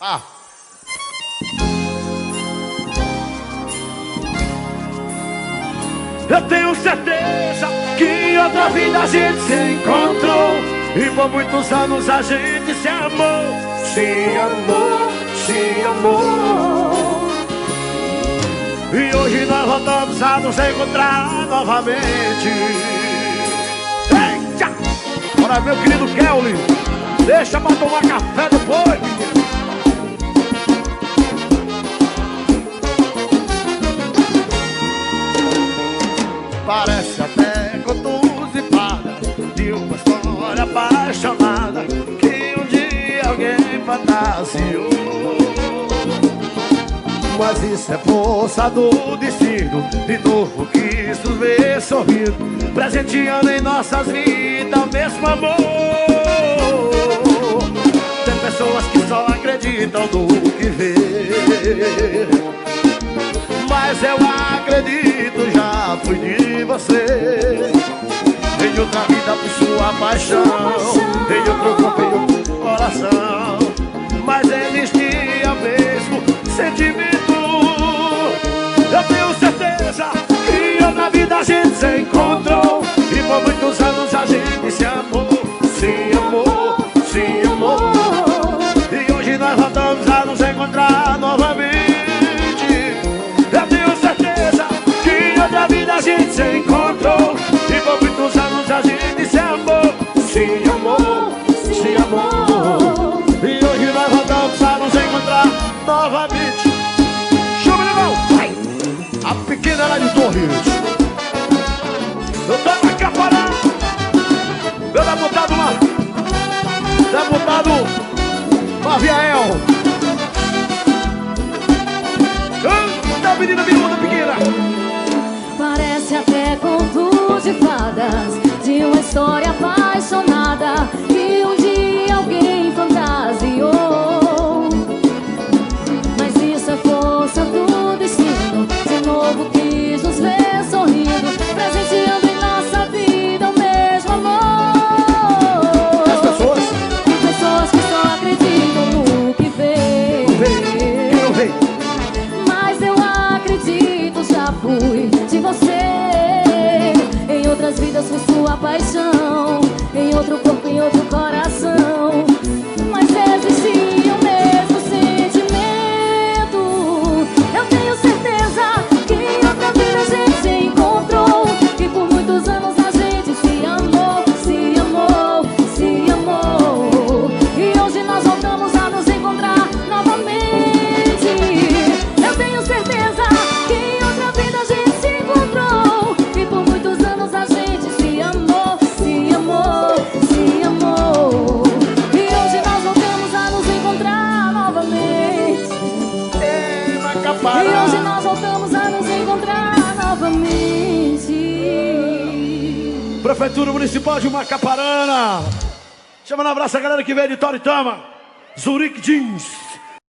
Ah. Eu tenho certeza que em outra vida a gente se encontrou. E por muitos anos a gente se amou. Se amou, se amou. E hoje nós voltamos a nos encontrar novamente. Eita! Bora meu querido Kelly. Deixa pra tomar café depois, menino fantasiou Mas isso é força do destino De novo quis nos ver sorrindo Presenteando em nossas vidas o mesmo amor. Tem pessoas que só acreditam no que vê. Mas eu acredito já fui de você. Em outra vida fui sua paixão sentimento. Eu tenho certeza que em outra vida a gente se encontrou. E por muitos anos a gente se amou Se amou, se amou. E hoje nós voltamos a nos encontrar novamente. A gente se encontrou. E por muitos anos a gente se amou Se amou, novamente. Chama, irmão! Vai! A pequena lá de Torres. Eu tô na capará Meu deputado lá. Deputado Maviael Canta, menina miúda pequena. Parece até contos de fadas De uma história apaixonada sua paixão. Em outro corpo, em outro coração na E hoje nós voltamos a nos encontrar novamente. Prefeitura Municipal de Macaparana. Chama no abraço a galera que veio de Toritama. Zurique Jeans